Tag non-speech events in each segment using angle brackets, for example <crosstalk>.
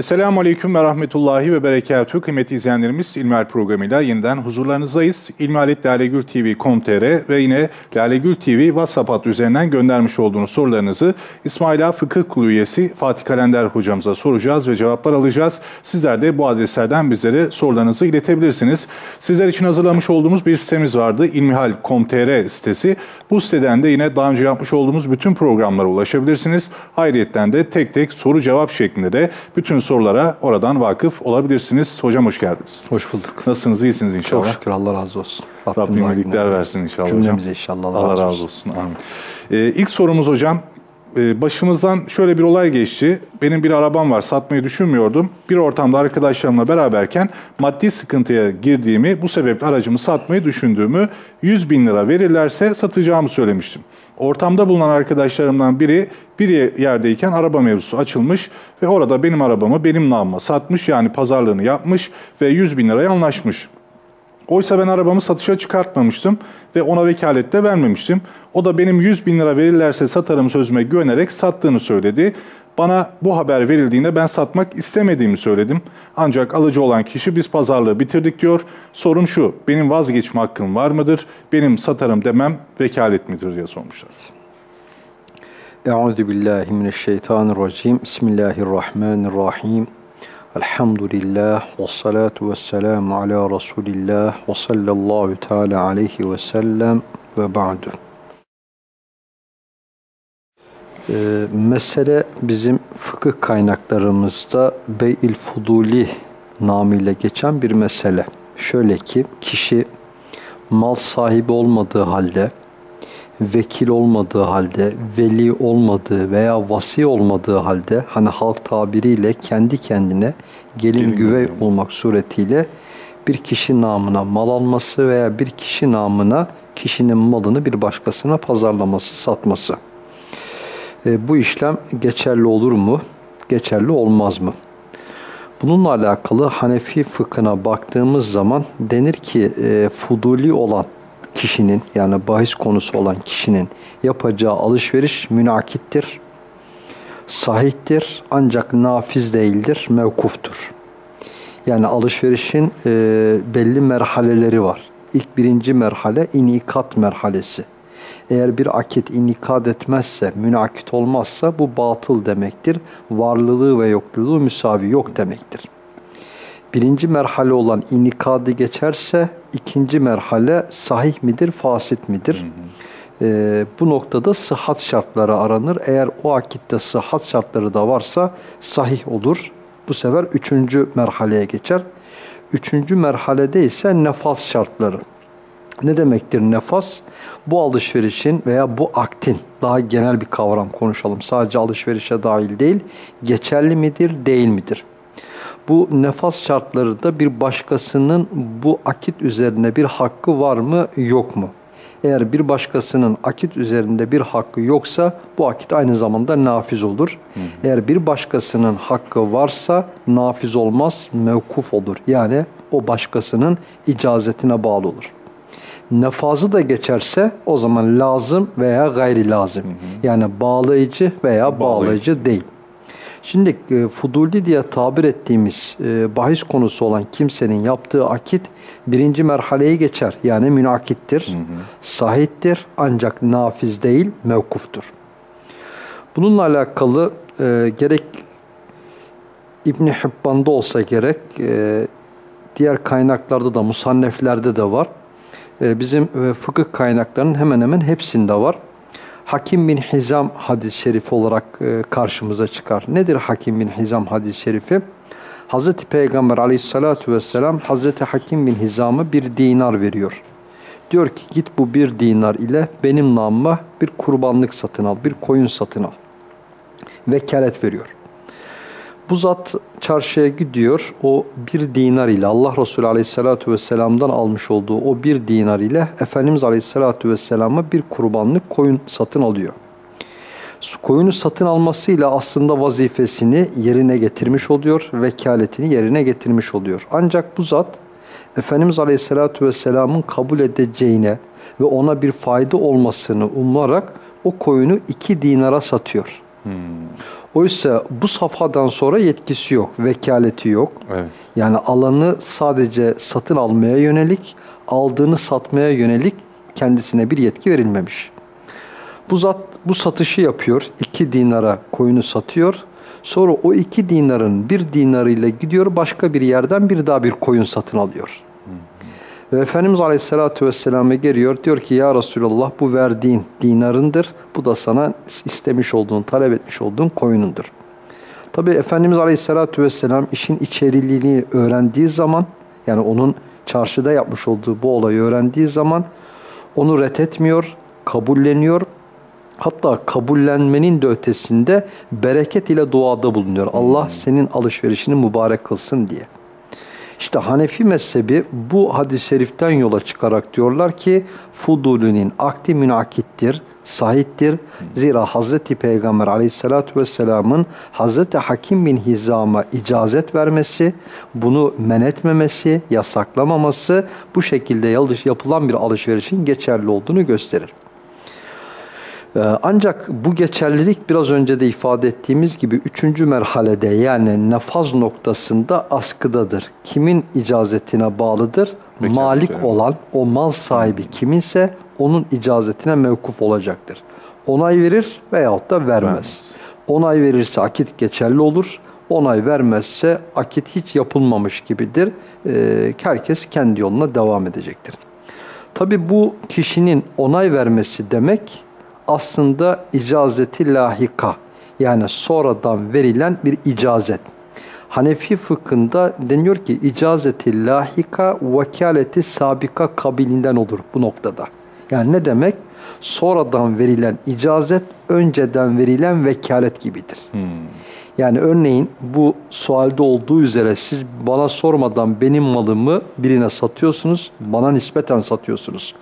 Esselamu Aleyküm ve Rahmetullahi ve Berekatuhu. Kıymetli izleyenlerimiz İlmihal programıyla yeniden huzurlarınızdayız. İlmihalet Lalegül TV.com.tr ve yine Lalegül TV WhatsApp hattı üzerinden göndermiş olduğunuz sorularınızı İsmaila Fıkıh Kulu üyesi Fatih Kalender hocamıza soracağız ve cevaplar alacağız. Sizler de bu adreslerden bizlere sorularınızı iletebilirsiniz. Sizler için hazırlamış olduğumuz bir sitemiz vardı. İlmihal.com.tr sitesi. Bu siteden de yine daha önce yapmış olduğumuz bütün programlara ulaşabilirsiniz. Ayrıyeten de tek tek soru cevap şeklinde de bütün sorulara oradan vakıf olabilirsiniz. Hocam hoş geldiniz. Hoş bulduk. Nasılsınız? İyisiniz inşallah. Çok şükür Allah razı olsun. Rabbim iyilikler versin inşallah Cümlemize inşallah Allah, Allah razı olsun. Amin. Ee, ilk sorumuz hocam. Ee, başımızdan şöyle bir olay geçti. Benim bir arabam var, satmayı düşünmüyordum. Bir ortamda arkadaşlarımla beraberken maddi sıkıntıya girdiğimi, bu sebeple aracımı satmayı düşündüğümü, 100 bin lira verirlerse satacağımı söylemiştim. Ortamda bulunan arkadaşlarımdan biri bir yerdeyken araba mevzusu açılmış ve orada benim arabamı benim namıma satmış yani pazarlığını yapmış ve 100 bin liraya anlaşmış. Oysa ben arabamı satışa çıkartmamıştım ve ona vekalet de vermemiştim. O da benim 100 bin lira verirlerse satarım sözüme güvenerek sattığını söyledi. Bana bu haber verildiğinde ben satmak istemediğimi söyledim. Ancak alıcı olan kişi biz pazarlığı bitirdik diyor. Sorun şu, benim vazgeçme hakkım var mıdır? Benim satarım demem vekalet midir diye sormuşlar. Euzu billahi mineşşeytanirracim. Bismillahirrahmanirrahim. Elhamdülillah ve salatu ve selamu ala Resulillah ve sallallahu teala aleyhi ve sellem ve ba'du. Ee, mesele bizim fıkıh kaynaklarımızda Bey'il Fuduli namıyla geçen bir mesele. Şöyle ki kişi mal sahibi olmadığı halde, vekil olmadığı halde, veli olmadığı veya vasi olmadığı halde hani halk tabiriyle kendi kendine gelin Gelin güvey güvey. olmak suretiyle bir kişi namına mal alması veya bir kişi namına kişinin malını bir başkasına pazarlaması, satması. E, bu işlem geçerli olur mu? Geçerli olmaz mı? Bununla alakalı Hanefi fıkhına baktığımız zaman denir ki e, fuduli olan kişinin yani bahis konusu olan kişinin yapacağı alışveriş münakittir, sahihtir ancak nafiz değildir, mevkuftur. Yani alışverişin e, belli merhaleleri var. İlk birinci merhale inikat merhalesi. Eğer bir akit inikat etmezse, münakit olmazsa bu batıl demektir. Varlılığı ve yokluğu müsavi yok demektir. Birinci merhale olan inikadı geçerse ikinci merhale sahih midir, fasit midir? Ee, bu noktada sıhhat şartları aranır. Eğer o akitte sıhhat şartları da varsa sahih olur. Bu sefer üçüncü merhaleye geçer. Üçüncü merhalede ise nefas şartları. Ne demektir nefas? Bu alışverişin veya bu aktin, daha genel bir kavram konuşalım. Sadece alışverişe dahil değil, geçerli midir, değil midir? Bu nefas şartları da bir başkasının bu akit üzerine bir hakkı var mı, yok mu? Eğer bir başkasının akit üzerinde bir hakkı yoksa bu akit aynı zamanda nafiz olur. Eğer bir başkasının hakkı varsa nafiz olmaz, mevkuf olur. Yani o başkasının icazetine bağlı olur. Nefazı da geçerse o zaman lazım veya gayri lazım. Yani bağlayıcı veya bağlayıcı değil. Şimdi e, fuduli diye tabir ettiğimiz e, bahis konusu olan kimsenin yaptığı akit birinci merhaleyi geçer. Yani münakittir, sahittir ancak nafiz değil, mevkuftur. Bununla alakalı e, gerek İbni Hibban'da olsa gerek, e, diğer kaynaklarda da, musanneflerde de var. E, bizim e, fıkıh kaynaklarının hemen hemen hepsinde var. Hakim bin Hizam hadis-i şerifi olarak e, karşımıza çıkar. Nedir Hakim bin Hizam hadis-i şerifi? Hazreti Peygamber aleyhissalatu vesselam Hazreti Hakim bin Hizam'a bir dinar veriyor. Diyor ki git bu bir dinar ile benim namıma bir kurbanlık satın al, bir koyun satın al. Vekalet veriyor. Bu zat çarşıya gidiyor. O bir dinar ile Allah Resulü Aleyhisselatü Vesselam'dan almış olduğu o bir dinar ile Efendimiz Aleyhisselatü Vesselam'a bir kurbanlık koyun satın alıyor. Koyunu satın almasıyla aslında vazifesini yerine getirmiş oluyor. Vekaletini yerine getirmiş oluyor. Ancak bu zat Efendimiz Aleyhisselatü Vesselam'ın kabul edeceğine ve ona bir fayda olmasını umarak o koyunu iki dinara satıyor. Oysa bu safhadan sonra yetkisi yok, vekaleti yok. Evet. Yani alanı sadece satın almaya yönelik, aldığını satmaya yönelik kendisine bir yetki verilmemiş. Bu zat bu satışı yapıyor. iki dinara koyunu satıyor. Sonra o iki dinarın bir dinarıyla gidiyor başka bir yerden bir daha bir koyun satın alıyor. Ve Efendimiz Aleyhisselatü Vesselam'a geliyor. Diyor ki ya Resulallah bu verdiğin dinarındır. Bu da sana istemiş olduğun, talep etmiş olduğun koyunundur. Tabi Efendimiz Aleyhisselatü Vesselam işin içeriliğini öğrendiği zaman yani onun çarşıda yapmış olduğu bu olayı öğrendiği zaman onu ret etmiyor, kabulleniyor. Hatta kabullenmenin de ötesinde bereket ile duada bulunuyor. Allah senin alışverişini mübarek kılsın diye. İşte Hanefi mezhebi bu hadis-i şeriften yola çıkarak diyorlar ki Fudulü'nün akdi münakittir, sahiptir. Zira Hazreti Peygamber aleyhissalatü vesselamın Hazreti Hakim bin Hizam'a icazet vermesi, bunu men etmemesi, yasaklamaması bu şekilde yapılan bir alışverişin geçerli olduğunu gösterir. Ee, ancak bu geçerlilik biraz önce de ifade ettiğimiz gibi üçüncü merhalede yani nefaz noktasında askıdadır. Kimin icazetine bağlıdır? Vekalet Malik yani. olan o mal sahibi kiminse onun icazetine mevkuf olacaktır. Onay verir veyahut da vermez. Vermez. Onay verirse akit geçerli olur. Onay vermezse akit hiç yapılmamış gibidir. Ee, herkes kendi yoluna devam edecektir. Tabi bu kişinin onay vermesi demek aslında icazeti lahika yani sonradan verilen bir icazet. Hanefi fıkhında deniyor ki icazeti lahika vekaleti sabika kabilinden olur bu noktada. Yani ne demek? Sonradan verilen icazet önceden verilen vekalet gibidir. Yani örneğin bu sualde olduğu üzere siz bana sormadan benim malımı birine satıyorsunuz, bana nispeten satıyorsunuz.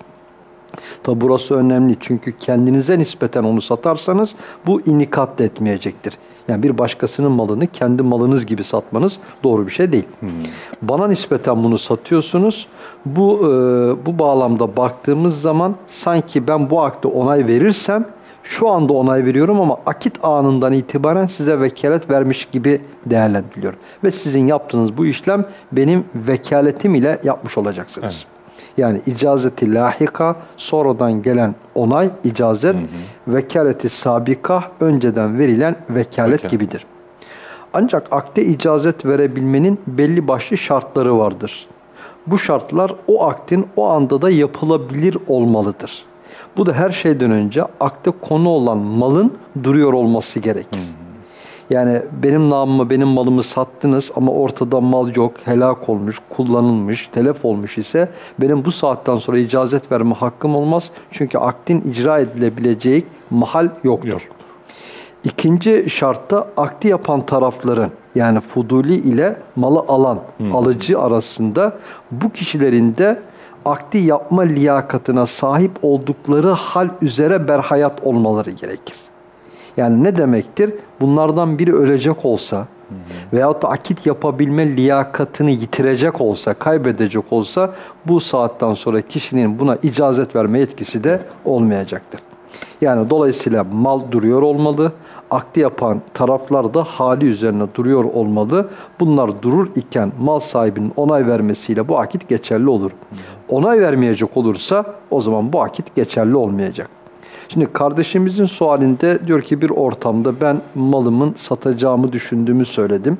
Tabi burası önemli çünkü kendinize nispeten onu satarsanız bu inikat da etmeyecektir. Yani bir başkasının malını kendi malınız gibi satmanız doğru bir şey değil. Bana nispeten bunu satıyorsunuz. Bu e, bu bağlamda baktığımız zaman sanki ben bu akte onay verirsem şu anda onay veriyorum ama akit anından itibaren size vekalet vermiş gibi değerlendiriliyor. Ve sizin yaptığınız bu işlem benim vekaletim ile yapmış olacaksınız. Yani icazeti lahika sonradan gelen onay, icazet, vekaleti sabika önceden verilen vekalet Vekalet. gibidir. Ancak akde icazet verebilmenin belli başlı şartları vardır. Bu şartlar o aktin o anda da yapılabilir olmalıdır. Bu da her şeyden önce akte konu olan malın duruyor olması gerekir. Yani benim namıma benim malımı sattınız ama ortada mal yok, helak olmuş, kullanılmış, telef olmuş ise benim bu saatten sonra icazet verme hakkım olmaz. Çünkü akdin icra edilebileceği mahal yoktur. Yok. İkinci şartta akdi yapan tarafların yani fuduli ile malı alan alıcı arasında bu kişilerin de akdi yapma liyakatına sahip oldukları hal üzere berhayat olmaları gerekir. Yani ne demektir? Bunlardan biri ölecek olsa veyahut da akit yapabilme liyakatını yitirecek olsa, kaybedecek olsa bu saatten sonra kişinin buna icazet verme yetkisi de olmayacaktır. Yani dolayısıyla mal duruyor olmalı, akdi yapan taraflar da hali üzerine duruyor olmalı. Bunlar durur iken mal sahibinin onay vermesiyle bu akit geçerli olur. Onay vermeyecek olursa o zaman bu akit geçerli olmayacak. Şimdi kardeşimizin sualinde diyor ki bir ortamda ben malımın satacağımı düşündüğümü söyledim.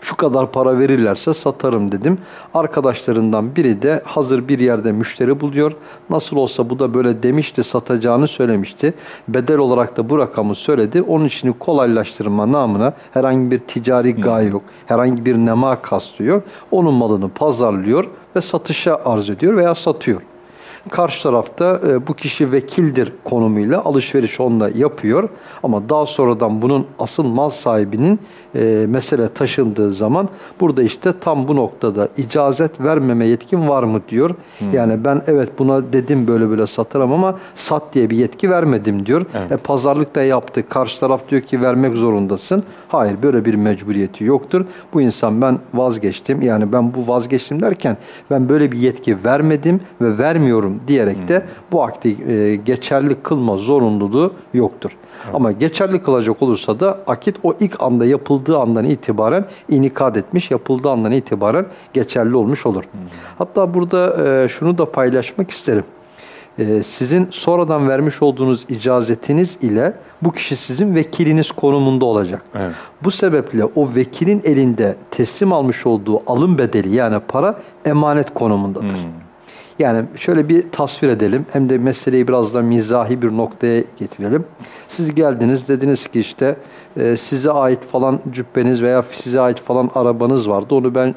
Şu kadar para verirlerse satarım dedim. Arkadaşlarından biri de hazır bir yerde müşteri buluyor. Nasıl olsa bu da böyle demişti satacağını söylemişti. Bedel olarak da bu rakamı söyledi. Onun için kolaylaştırma namına herhangi bir ticari gaye yok. Herhangi bir nema kastı yok. Onun malını pazarlıyor ve satışa arz ediyor veya satıyor. Karşı tarafta e, bu kişi vekildir konumuyla alışveriş onunla yapıyor. Ama daha sonradan bunun asıl mal sahibinin e, mesele taşındığı zaman burada işte tam bu noktada icazet vermeme yetkin var mı diyor. Yani ben evet buna dedim böyle böyle satarım ama sat diye bir yetki vermedim diyor. Evet. E, pazarlık da yaptı. Karşı taraf diyor ki vermek zorundasın. Hayır böyle bir mecburiyeti yoktur. Bu insan ben vazgeçtim. Yani ben bu vazgeçtim derken ben böyle bir yetki vermedim ve vermiyorum diyerek de bu akdi e, geçerli kılma zorunluluğu yoktur. Ama geçerli kılacak olursa da akit o ilk anda yapıldığı andan itibaren inikat etmiş, yapıldığı andan itibaren geçerli olmuş olur. Hatta burada e, şunu da paylaşmak isterim. E, sizin sonradan vermiş olduğunuz icazetiniz ile bu kişi sizin vekiliniz konumunda olacak. Evet. Bu sebeple o vekilin elinde teslim almış olduğu alım bedeli yani para emanet konumundadır. Yani şöyle bir tasvir edelim hem de meseleyi biraz da mizahi bir noktaya getirelim. Siz geldiniz dediniz ki işte e, size ait falan cübbeniz veya size ait falan arabanız vardı. Onu ben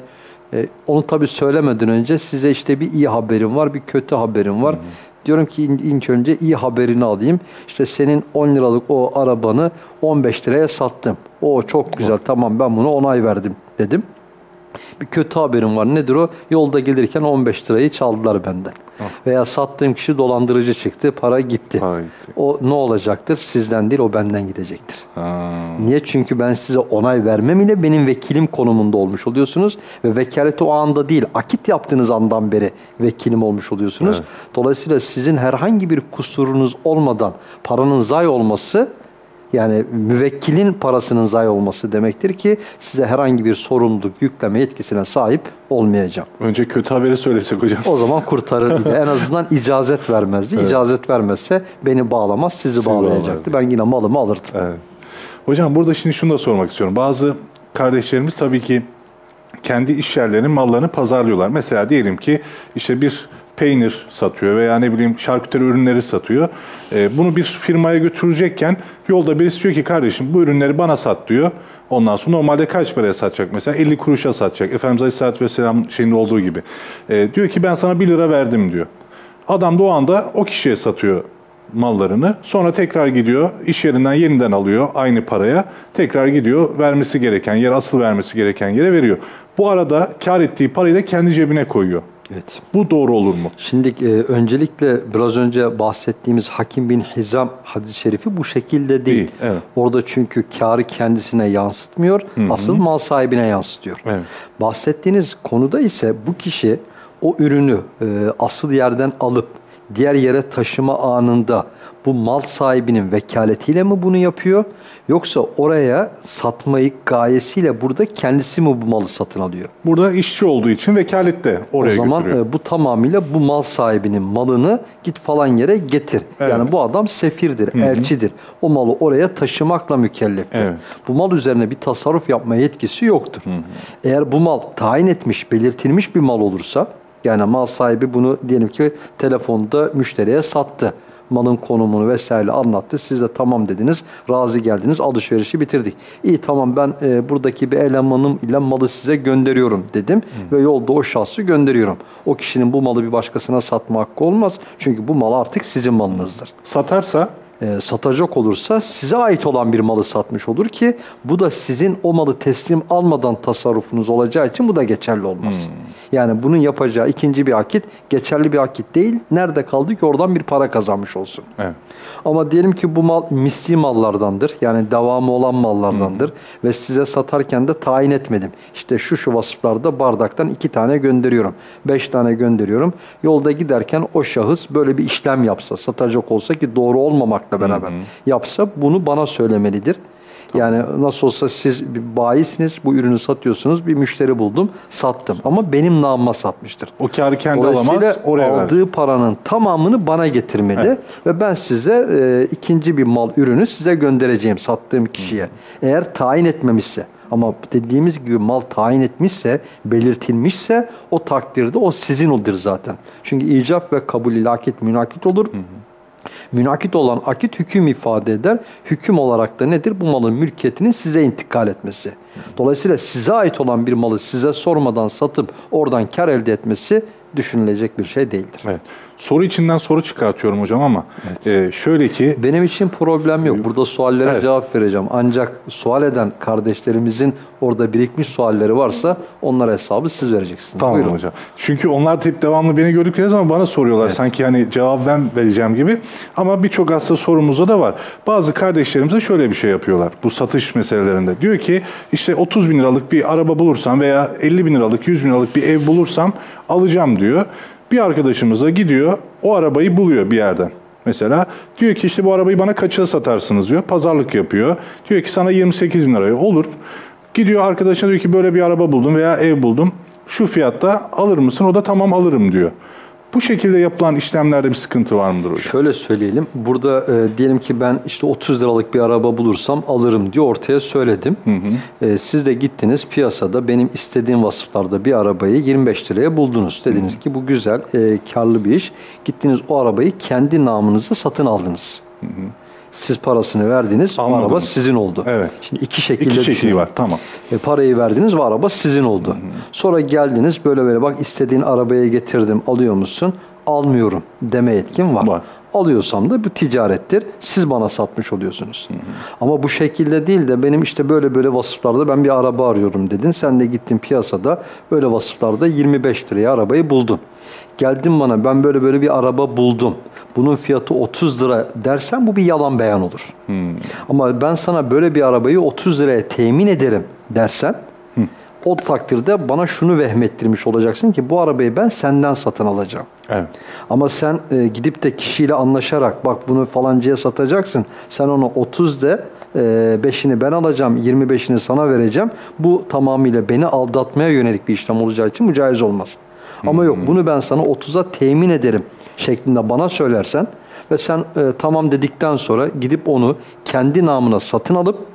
e, onu tabii söylemeden önce size işte bir iyi haberim var, bir kötü haberim var. Diyorum ki ilk önce iyi haberini alayım. İşte senin 10 liralık o arabanı 15 liraya sattım. O çok güzel tamam ben bunu onay verdim dedim. Bir kötü haberim var. Nedir o? Yolda gelirken 15 lirayı çaldılar benden. Veya sattığım kişi dolandırıcı çıktı, para gitti. Para gitti. O ne olacaktır? Sizden değil, o benden gidecektir. Ha. Niye? Çünkü ben size onay vermem ile benim vekilim konumunda olmuş oluyorsunuz ve vekaleti o anda değil, akit yaptığınız andan beri vekilim olmuş oluyorsunuz. Evet. Dolayısıyla sizin herhangi bir kusurunuz olmadan paranın zayi olması yani müvekkilin parasının zayi olması demektir ki size herhangi bir sorumluluk yükleme yetkisine sahip olmayacağım. Önce kötü haberi söylesek hocam. O zaman kurtarır idi. En azından icazet vermezdi. İcazet vermezse beni bağlamaz, sizi bağlayacaktı. Ben yine malımı alırdım. Evet. Hocam burada şimdi şunu da sormak istiyorum. Bazı kardeşlerimiz tabii ki kendi iş yerlerinin mallarını pazarlıyorlar. Mesela diyelim ki işte bir peynir satıyor veya ne bileyim şarküteri ürünleri satıyor. Ee, bunu bir firmaya götürecekken yolda birisi diyor ki kardeşim bu ürünleri bana sat diyor. Ondan sonra normalde kaç paraya satacak mesela? 50 kuruşa satacak. Efendimiz Aleyhisselatü Vesselam şeyinde olduğu gibi. Ee, diyor ki ben sana 1 lira verdim diyor. Adam da o anda o kişiye satıyor mallarını. Sonra tekrar gidiyor, iş yerinden yeniden alıyor aynı paraya. Tekrar gidiyor, vermesi gereken yer, asıl vermesi gereken yere veriyor. Bu arada kar ettiği parayı da kendi cebine koyuyor. Evet. Bu doğru olur mu? Şimdi e, öncelikle biraz önce bahsettiğimiz Hakim bin Hizam hadis-i şerifi bu şekilde değil. Değil, evet. Orada çünkü karı kendisine yansıtmıyor, asıl mal sahibine yansıtıyor. Evet. Bahsettiğiniz konuda ise bu kişi o ürünü e, asıl yerden alıp diğer yere taşıma anında bu mal sahibinin vekaletiyle mi bunu yapıyor? Yoksa oraya satmayı gayesiyle burada kendisi mi bu malı satın alıyor? Burada işçi olduğu için vekalette oraya o zaman götürüyor. e, bu tamamıyla bu mal sahibinin malını git falan yere getir. Evet. Yani bu adam sefirdir, elçidir. O malı oraya taşımakla mükelleftir. Evet. Bu mal üzerine bir tasarruf yapma yetkisi yoktur. Eğer bu mal tayin etmiş, belirtilmiş bir mal olursa yani mal sahibi bunu diyelim ki telefonda müşteriye sattı. Malın konumunu vesaire anlattı. Siz de tamam dediniz. Razı geldiniz. Alışverişi bitirdik. İyi tamam ben e, buradaki bir elemanım ile malı size gönderiyorum dedim. Ve yolda o şahsı gönderiyorum. O kişinin bu malı bir başkasına satma hakkı olmaz. Çünkü bu mal artık sizin malınızdır Satarsa e, satacak olursa size ait olan bir malı satmış olur ki bu da sizin o malı teslim almadan tasarrufunuz olacağı için bu da geçerli olmaz. Yani bunun yapacağı ikinci bir akit geçerli bir akit değil. Nerede kaldı ki oradan bir para kazanmış olsun. evet. Ama diyelim ki bu mal misli mallardandır. Yani devamı olan mallardandır. Ve size satarken de tayin etmedim. İşte şu şu vasıflarda bardaktan iki tane gönderiyorum. Beş tane gönderiyorum. Yolda giderken o şahıs böyle bir işlem yapsa, satacak olsa ki doğru olmamakla beraber yapsa bunu bana söylemelidir. Yani nasıl olsa siz bir bayisiniz, bu ürünü satıyorsunuz, bir müşteri buldum, sattım. Ama benim namıma satmıştır. o karı kendi alamaz oraya aldığı verir. paranın tamamını bana getirmeli ve ben size e, ikinci bir mal ürünü size göndereceğim sattığım kişiye. Eğer tayin etmemişse ama dediğimiz gibi mal tayin etmişse, belirtilmişse o takdirde o sizin olur zaten. Çünkü icap ve kabul ile akit münakit olur. Münakit olan akit hüküm ifade eder. Hüküm olarak da nedir? Bu malın mülkiyetinin size intikal etmesi. Dolayısıyla size ait olan bir malı size sormadan satıp oradan kar elde etmesi düşünülecek bir şey değildir. Evet. Soru içinden soru çıkartıyorum hocam ama e, şöyle ki Benim için problem yok. Burada suallere Evet. cevap vereceğim. Ancak sual eden kardeşlerimizin orada birikmiş sualleri varsa onlara hesabı siz vereceksiniz. Tamam Buyurun. hocam. Çünkü onlar hep devamlı beni gördükleri zaman bana soruyorlar. Sanki hani cevap ben vereceğim gibi. Ama birçok aslında sorumuzda da var. Bazı kardeşlerimize şöyle bir şey yapıyorlar. Bu satış meselelerinde. Diyor ki işte 30 bin liralık bir araba bulursam veya 50 bin liralık 100 bin liralık bir ev bulursam alacağım diyor. Bir arkadaşımız da gidiyor o arabayı buluyor bir yerden. Mesela diyor ki işte bu arabayı bana kaça satarsınız diyor. Pazarlık yapıyor. Diyor ki sana 28 bin liraya olur. Gidiyor arkadaşına diyor ki böyle bir araba buldum veya ev buldum. Şu fiyatta alır mısın? O da tamam alırım diyor. Bu şekilde yapılan işlemlerde bir sıkıntı var mıdır hocam? Şöyle söyleyelim. Burada e, diyelim ki ben işte 30 liralık bir araba bulursam alırım diye ortaya söyledim. E, siz de gittiniz piyasada benim istediğim vasıflarda bir arabayı 25 liraya buldunuz. Dediniz ki bu güzel, e, karlı bir iş. Gittiniz o arabayı kendi namınıza satın aldınız. Siz parasını verdiniz, Anladım. araba sizin oldu. Evet. Şimdi iki şekilde İki şekli düşünün. var. Tamam. E, parayı verdiniz ve araba sizin oldu. Sonra geldiniz böyle böyle bak istediğin arabaya getirdim alıyor musun? Almıyorum deme yetkin var. Var. Alıyorsam da bu ticarettir. Siz bana satmış oluyorsunuz. Ama bu şekilde değil de benim işte böyle böyle vasıflarda ben bir araba arıyorum dedin. Sen de gittin piyasada öyle vasıflarda 25 liraya arabayı buldun. Geldin bana ben böyle böyle bir araba buldum. Bunun fiyatı 30 lira dersen bu bir yalan beyan olur. Ama ben sana böyle bir arabayı 30 liraya temin ederim dersen o takdirde bana şunu vehmettirmiş olacaksın ki bu arabayı ben senden satın alacağım. Evet. Ama sen e, gidip de kişiyle anlaşarak bak bunu falancıya satacaksın. Sen onu 30 de e, 5'ini ben alacağım, 25'ini sana vereceğim. Bu tamamıyla beni aldatmaya yönelik bir işlem olacağı için bu caiz olmaz. Ama yok bunu ben sana 30'a temin ederim şeklinde bana söylersen ve sen e, tamam dedikten sonra gidip onu kendi namına satın alıp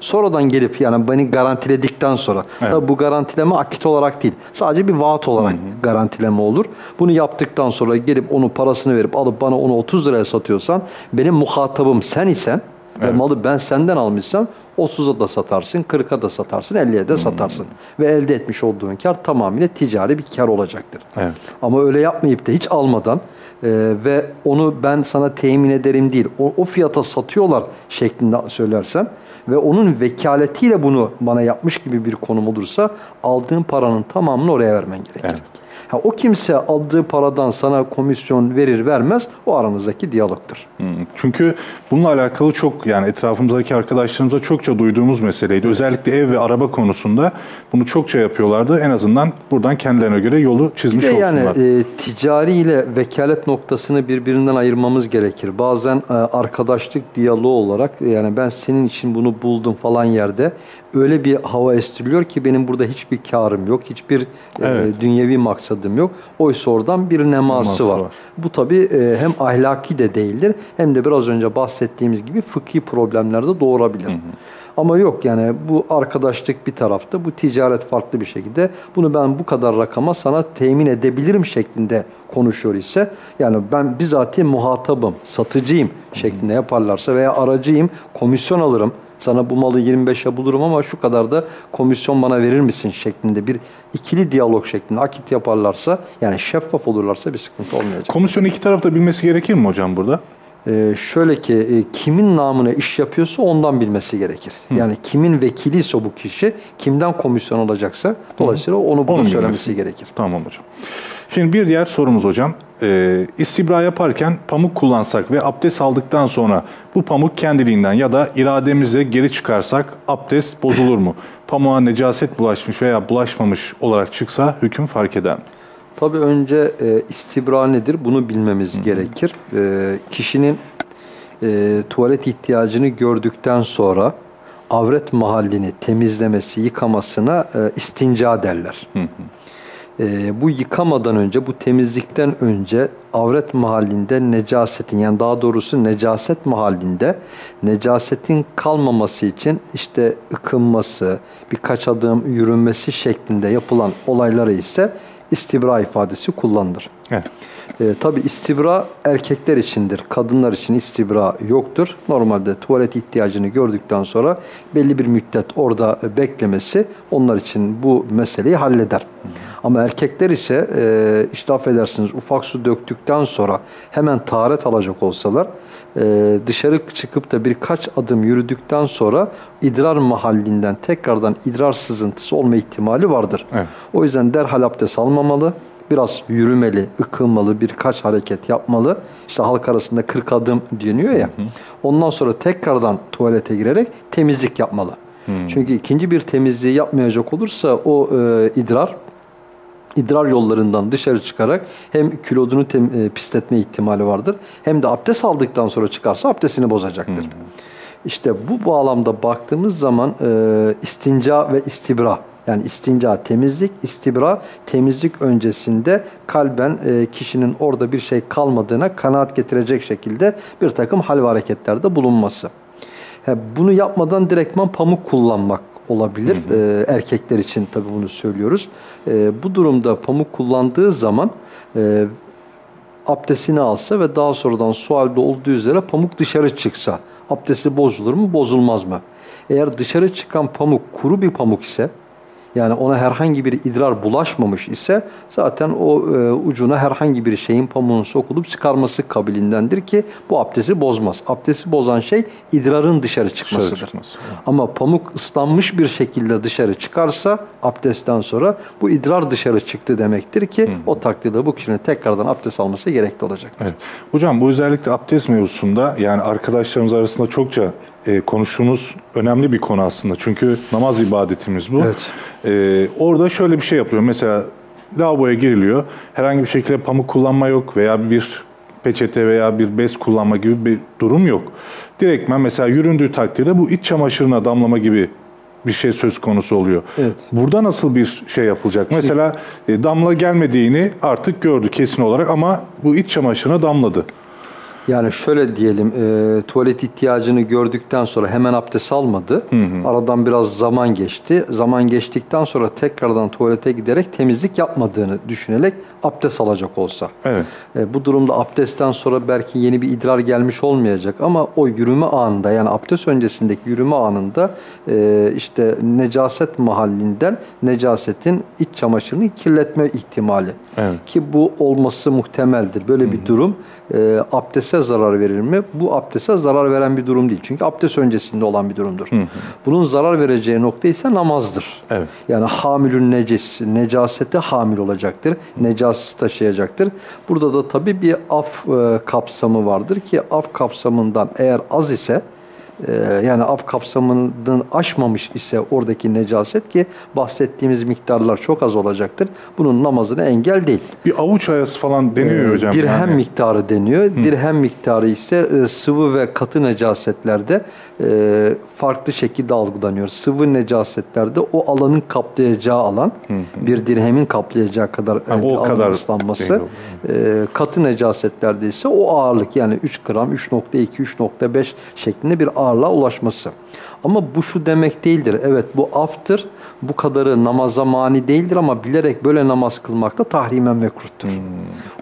sonradan gelip yani beni garantiledikten sonra Evet. tabi bu garantileme akit olarak değil sadece bir vaat olarak garantileme olur. Bunu yaptıktan sonra gelip onun parasını verip alıp bana onu 30 liraya satıyorsan benim muhatabım sen isen ve malı ben senden almışsam 30'a da satarsın, 40'a da satarsın, 50'ye de satarsın. Ve elde etmiş olduğun kar tamamıyla ticari bir kar olacaktır. Evet. Ama öyle yapmayıp da hiç almadan e, ve onu ben sana temin ederim değil, o, o fiyata satıyorlar şeklinde söylersen ve onun vekaletiyle bunu bana yapmış gibi bir konum olursa aldığın paranın tamamını oraya vermen gerekir. Evet. Ha, o kimse aldığı paradan sana komisyon verir vermez o aranızdaki diyalogtur. Hmm, Çünkü bununla alakalı çok yani etrafımızdaki arkadaşlarımıza çokça duyduğumuz meseleydi. Özellikle ev ve araba konusunda bunu çokça yapıyorlardı. En azından buradan kendilerine göre yolu Bir çizmiş yani olsunlar. e, ticari ile vekalet noktasını birbirinden ayırmamız gerekir. Bazen e, arkadaşlık diyaloğu olarak e, yani ben senin için bunu buldum falan yerde öyle bir hava estiriliyor ki benim burada hiçbir karım yok, hiçbir e, Evet. dünyevi maksadım yok. Oysa oradan bir neması var. var. Bu tabi e, hem ahlaki de değildir hem de biraz önce bahsettiğimiz gibi fıkhi problemler de doğurabilir. Ama yok yani bu arkadaşlık bir tarafta, bu ticaret farklı bir şekilde. Bunu ben bu kadar rakama sana temin edebilirim şeklinde konuşuyor ise yani ben bizatihi muhatabım, satıcıyım şeklinde yaparlarsa veya aracıyım, komisyon alırım. Sana bu malı 25'e bulurum ama şu kadar da komisyon bana verir misin şeklinde bir ikili diyalog şeklinde akit yaparlarsa yani şeffaf olurlarsa bir sıkıntı olmayacak. Komisyonu iki tarafta bilmesi gerekir mi hocam burada? Ee, şöyle ki e, kimin namına iş yapıyorsa ondan bilmesi gerekir. Yani kimin vekiliyse bu kişi kimden komisyon alacaksa dolayısıyla onu bunu Onun söylemesi bilmesi. gerekir. Tamam hocam. Şimdi bir diğer sorumuz hocam. Ee, istibra yaparken pamuk kullansak ve abdest aldıktan sonra bu pamuk kendiliğinden ya da irademizle geri çıkarsak abdest bozulur mu? <laughs> Pamuğa necaset bulaşmış veya bulaşmamış olarak çıksa hüküm fark eder mi? Tabii önce e, istibra nedir bunu bilmemiz gerekir. E, kişinin e, tuvalet ihtiyacını gördükten sonra avret mahallini temizlemesi, yıkamasına e, istinca derler. E, bu yıkamadan önce, bu temizlikten önce avret mahallinde necasetin yani daha doğrusu necaset mahallinde necasetin kalmaması için işte ıkınması, birkaç adım yürünmesi şeklinde yapılan olaylara ise istibra ifadesi kullanılır. Evet. E, Tabi istibra erkekler içindir. Kadınlar için istibra yoktur. Normalde tuvalet ihtiyacını gördükten sonra belli bir müddet orada beklemesi onlar için bu meseleyi halleder. Ama erkekler ise e, işte affedersiniz ufak su döktükten sonra hemen taharet alacak olsalar e, dışarı çıkıp da birkaç adım yürüdükten sonra idrar mahallinden tekrardan idrar sızıntısı olma ihtimali vardır. Evet. O yüzden derhal abdest almamalı. Biraz yürümeli, ıkınmalı, birkaç hareket yapmalı. İşte halk arasında 40 adım deniyor ya. Ondan sonra tekrardan tuvalete girerek temizlik yapmalı. Çünkü ikinci bir temizliği yapmayacak olursa o e, idrar idrar yollarından dışarı çıkarak hem kilodunu tem- e, pisletme ihtimali vardır hem de abdest aldıktan sonra çıkarsa abdestini bozacaktır. İşte bu bağlamda baktığımız zaman e, istinca ve istibra yani istinca temizlik, istibra temizlik öncesinde kalben e, kişinin orada bir şey kalmadığına kanaat getirecek şekilde bir takım hal ve hareketlerde bulunması. Ha, bunu yapmadan direktman pamuk kullanmak olabilir. E, erkekler için tabii bunu söylüyoruz. E, bu durumda pamuk kullandığı zaman e, abdestini alsa ve daha sonradan sualde olduğu üzere pamuk dışarı çıksa abdesti bozulur mu bozulmaz mı? Eğer dışarı çıkan pamuk kuru bir pamuk ise yani ona herhangi bir idrar bulaşmamış ise zaten o e, ucuna herhangi bir şeyin pamuğun sokulup çıkarması kabilindendir ki bu abdesti bozmaz. Abdesti bozan şey idrarın dışarı çıkmasıdır. çıkması. Ama pamuk ıslanmış bir şekilde dışarı çıkarsa abdestten sonra bu idrar dışarı çıktı demektir ki o takdirde bu kişinin tekrardan abdest alması gerekli olacaktır. Evet. Hocam bu özellikle abdest mevzusunda yani arkadaşlarımız arasında çokça e, konuştuğumuz önemli bir konu aslında. Çünkü namaz ibadetimiz bu. Evet. E, orada şöyle bir şey yapılıyor. Mesela lavaboya giriliyor. Herhangi bir şekilde pamuk kullanma yok veya bir peçete veya bir bez kullanma gibi bir durum yok. Direktmen mesela yüründüğü takdirde bu iç çamaşırına damlama gibi bir şey söz konusu oluyor. Evet. Burada nasıl bir şey yapılacak? Mesela e, damla gelmediğini artık gördü kesin olarak ama bu iç çamaşırına damladı. Yani şöyle diyelim, e, tuvalet ihtiyacını gördükten sonra hemen abdest almadı. Aradan biraz zaman geçti. Zaman geçtikten sonra tekrardan tuvalete giderek temizlik yapmadığını düşünerek abdest alacak olsa. Evet. E, bu durumda abdestten sonra belki yeni bir idrar gelmiş olmayacak ama o yürüme anında yani abdest öncesindeki yürüme anında e, işte necaset mahallinden necasetin iç çamaşırını kirletme ihtimali. Evet. Ki bu olması muhtemeldir. Böyle bir durum e, abdeste zarar verir mi? Bu abdeste zarar veren bir durum değil. Çünkü abdest öncesinde olan bir durumdur. Bunun zarar vereceği nokta ise namazdır. Evet. Yani hamilün necis, necasete hamil olacaktır. Necaset taşıyacaktır. Burada da tabii bir af e, kapsamı vardır ki af kapsamından eğer az ise yani af kapsamını aşmamış ise oradaki necaset ki bahsettiğimiz miktarlar çok az olacaktır. Bunun namazına engel değil. Bir avuç ayası falan deniyor Ee, hocam. Dirhem yani. miktarı deniyor. Dirhem miktarı ise e, sıvı ve katı necasetlerde e, farklı şekilde algılanıyor. Sıvı necasetlerde o alanın kaplayacağı alan bir dirhemin kaplayacağı kadar Ha, o kadar ıslanması. E, katı necasetlerde ise o ağırlık yani 3 gram, 3.2, 3.5 şeklinde bir ağırlığa ulaşması. Ama bu şu demek değildir. Evet bu aftır. Bu kadarı namaza mani değildir ama bilerek böyle namaz kılmak da tahrimen mekruhtur.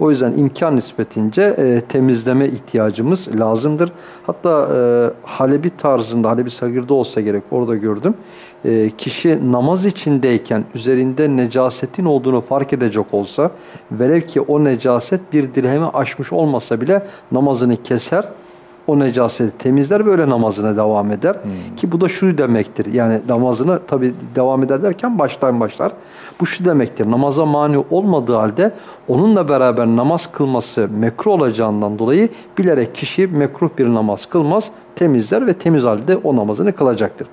O yüzden imkan nispetince e, temizleme ihtiyacımız lazımdır. Hatta e, Halebi tarzında, Halebi Sagir'de olsa gerek orada gördüm. E, kişi namaz içindeyken üzerinde necasetin olduğunu fark edecek olsa velev ki o necaset bir dirhemi aşmış olmasa bile namazını keser o necaseti temizler böyle namazına devam eder. Ki bu da şu demektir. Yani namazına tabi devam eder derken baştan başlar. Bu şu demektir. Namaza mani olmadığı halde onunla beraber namaz kılması mekruh olacağından dolayı bilerek kişi mekruh bir namaz kılmaz, temizler ve temiz halde o namazını kılacaktır.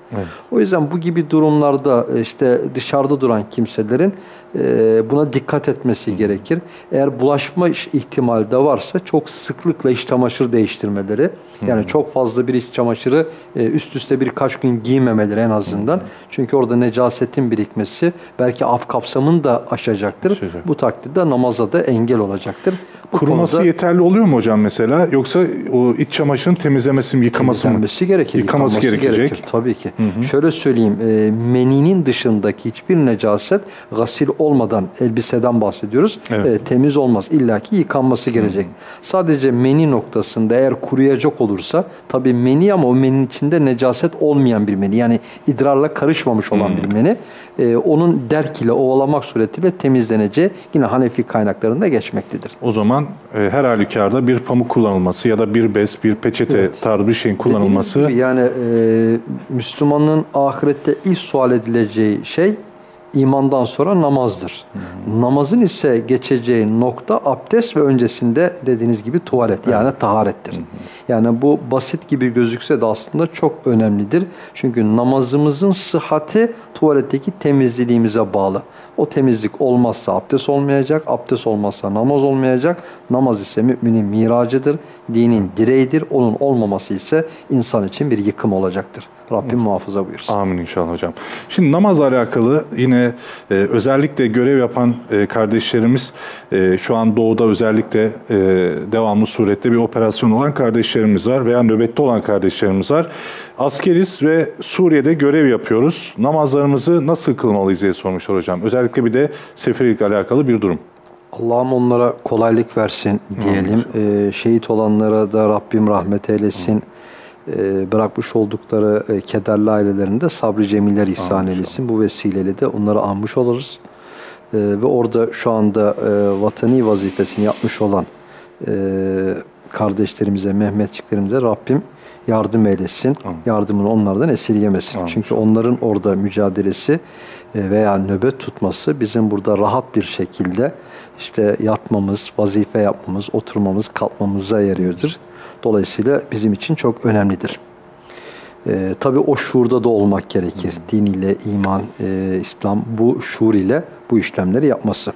O yüzden bu gibi durumlarda e, işte dışarıda duran kimselerin e, buna dikkat etmesi gerekir. Eğer bulaşma ihtimali de varsa çok sıklıkla iç çamaşır değiştirmeleri. Yani çok fazla bir iç çamaşırı e, üst üste birkaç gün giymemeleri en azından. Çünkü orada necasetin birikmesi belki af kapsamını da aşacaktır. Aşacak. Bu takdirde namaza da engel olacaktır. Bu Kuruması konuda- yeterli oluyor mu hocam mesela? Yoksa o iç çamaşırın temizlemesi mi, yıkaması mı? Temizlenmesi gerekir. Yıkaması gerekecek. gerekir, Tabii ki. Şöyle söyleyeyim. E, meninin dışındaki hiçbir necaset gasil olmadan elbiseden bahsediyoruz. Evet. e, temiz olmaz. İlla ki yıkanması gerekecek. Sadece meni noktasında eğer kuruyacak olursa tabii meni ama o meninin içinde necaset olmayan bir meni. Yani idrarla karışmamış olan bir meni. E, onun derk ile ovalamak suretiyle temizleneceği yine Hanefi kaynaklarında geçmektedir. O zaman e, her halükarda bir pamuk kullanılması ya da bir bez, bir peçete Evet. tarzı bir şeyin kullanılması gibi yani e, Müslümanın ahirette ilk sual edileceği şey imandan sonra namazdır. Namazın ise geçeceği nokta abdest ve öncesinde dediğiniz gibi tuvalet yani taharettir. Yani bu basit gibi gözükse de aslında çok önemlidir. Çünkü namazımızın sıhhati tuvaletteki temizliğimize bağlı. O temizlik olmazsa abdest olmayacak, abdest olmazsa namaz olmayacak. Namaz ise müminin miracıdır, dinin direğidir. Onun olmaması ise insan için bir yıkım olacaktır. Rabbim muhafaza buyursun. Amin inşallah hocam. Şimdi namazla alakalı yine e, özellikle görev yapan e, kardeşlerimiz e, şu an doğuda özellikle e, devamlı surette bir operasyon olan kardeşlerimiz var veya nöbette olan kardeşlerimiz var. Askeriz ve Suriye'de görev yapıyoruz. Namazlarımızı nasıl kılmalıyız diye sormuşlar hocam. Özellikle bir de seferilikle alakalı bir durum. Allah'ım onlara kolaylık versin diyelim. Ee, şehit olanlara da Rabbim rahmet eylesin. Ee, bırakmış oldukları e, kederli ailelerinde sabrı cemiller ihsan eylesin. Bu vesileyle de onları anmış oluruz. Ee, ve orada şu anda e, vatani vazifesini yapmış olan e, kardeşlerimize, Mehmetçiklerimize Rabbim yardım eylesin. Yardımını onlardan esirgemesin. Çünkü onların orada mücadelesi e, veya nöbet tutması bizim burada rahat bir şekilde işte yatmamız, vazife yapmamız, oturmamız, kalkmamıza yarıyordur. Dolayısıyla bizim için çok önemlidir. E, tabii o şuurda da olmak gerekir. Din ile iman, e, İslam bu şuur ile bu işlemleri yapması.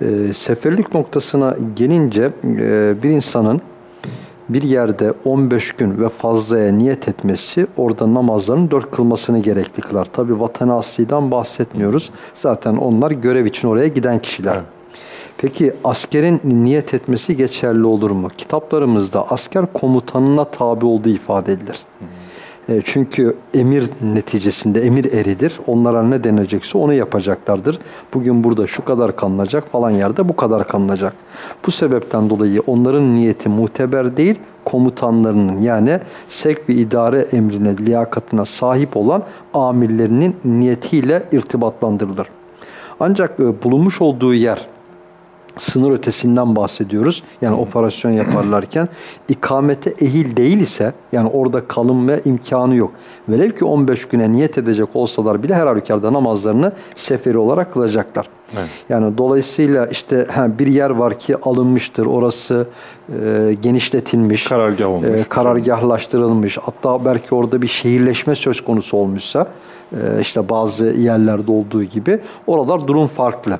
E, seferlik noktasına gelince e, bir insanın bir yerde 15 gün ve fazlaya niyet etmesi orada namazların dört kılmasını gerekli kılar. Tabi vatan aslidan bahsetmiyoruz. Zaten onlar görev için oraya giden kişiler. Peki askerin niyet etmesi geçerli olur mu? Kitaplarımızda asker komutanına tabi olduğu ifade edilir. E, Çünkü emir neticesinde emir eridir. Onlara ne denecekse onu yapacaklardır. Bugün burada şu kadar kanılacak falan yerde bu kadar kanılacak. Bu sebepten dolayı onların niyeti muteber değil, komutanlarının yani sevk ve idare emrine, liyakatına sahip olan amirlerinin niyetiyle irtibatlandırılır. Ancak e, bulunmuş olduğu yer sınır ötesinden bahsediyoruz. Yani operasyon yaparlarken ikamete ehil değil ise yani orada kalınma imkanı yok. Velev ki 15 güne niyet edecek olsalar bile her halükarda namazlarını seferi olarak kılacaklar. Evet. Yani dolayısıyla işte ha, bir yer var ki alınmıştır. Orası e, genişletilmiş. Karargah olmuş. e, karargahlaştırılmış. Hatta belki orada bir şehirleşme söz konusu olmuşsa e, işte bazı yerlerde olduğu gibi oralar durum farklı.